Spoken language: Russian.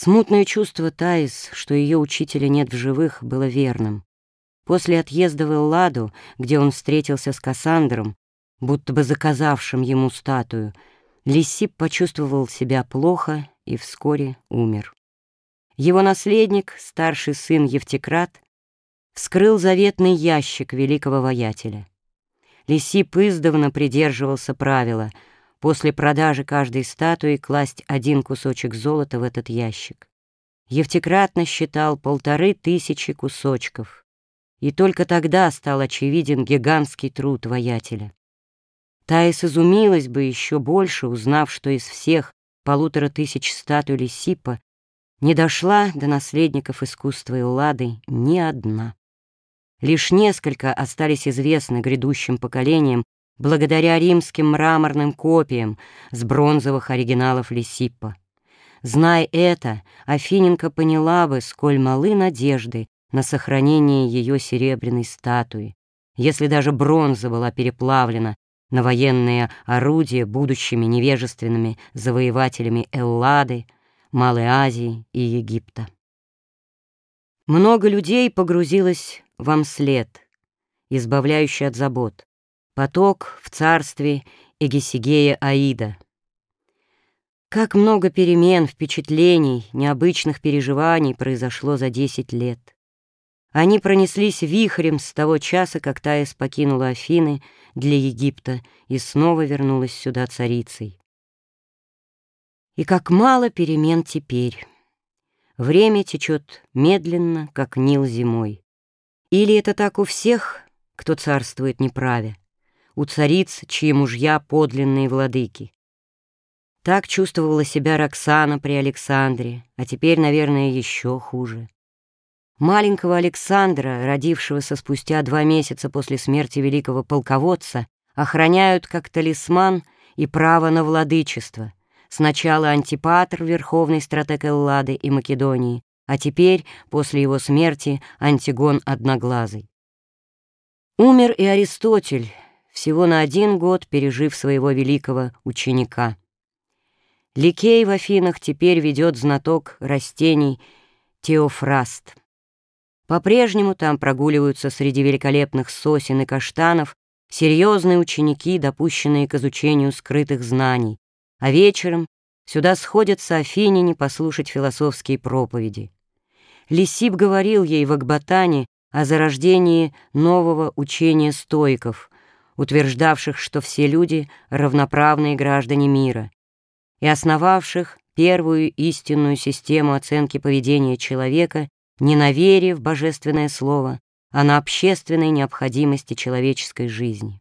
Смутное чувство Таис, что ее учителя нет в живых, было верным. После отъезда в Элладу, где он встретился с Кассандром, будто бы заказавшим ему статую, Лисип почувствовал себя плохо и вскоре умер. Его наследник, старший сын Евтекрат, вскрыл заветный ящик великого воятеля. Лисип издавна придерживался правила после продажи каждой статуи класть один кусочек золота в этот ящик. Евтекрат насчитал полторы тысячи кусочков, и только тогда стал очевиден гигантский труд воятеля. Таис изумилась бы еще больше, узнав, что из всех полутора тысяч статуй Лисипа не дошла до наследников искусства Эллады ни одна. Лишь несколько остались известны грядущим поколениям благодаря римским мраморным копиям с бронзовых оригиналов Лисиппа. Зная это, Афиненко поняла бы, сколь малы надежды на сохранение ее серебряной статуи, если даже бронза была переплавлена на военные орудия будущими невежественными завоевателями Эллады, Малой Азии и Египта. Много людей погрузилось вам след, избавляющий от забот, поток в царстве Эгесигея Аида. Как много перемен, впечатлений, необычных переживаний произошло за десять лет. Они пронеслись вихрем с того часа, как Таис покинула Афины для Египта и снова вернулась сюда царицей. И как мало перемен теперь. Время течет медленно, как Нил зимой. Или это так у всех, кто царствует неправе, у цариц, чьи мужья подлинные владыки. Так чувствовала себя Роксана при Александре, а теперь, наверное, еще хуже. Маленького Александра, родившегося спустя два месяца после смерти великого полководца, охраняют как талисман и право на владычество. Сначала Антипатр, верховный стратег Эллады и Македонии, а теперь, после его смерти, Антигон Одноглазый. Умер и Аристотель, всего на один год пережив своего великого ученика. Ликей в Афинах теперь ведет знаток растений Теофраст. По-прежнему там прогуливаются среди великолепных сосен и каштанов серьезные ученики, допущенные к изучению скрытых знаний, а вечером сюда сходятся афиняне послушать философские проповеди. Лисип говорил ей в Акбатане о зарождении нового учения стоиков, утверждавших, что все люди — равноправные граждане мира, и основавших первую истинную систему оценки поведения человека не на вере в божественное слово, а на общественной необходимости человеческой жизни.